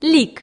лик.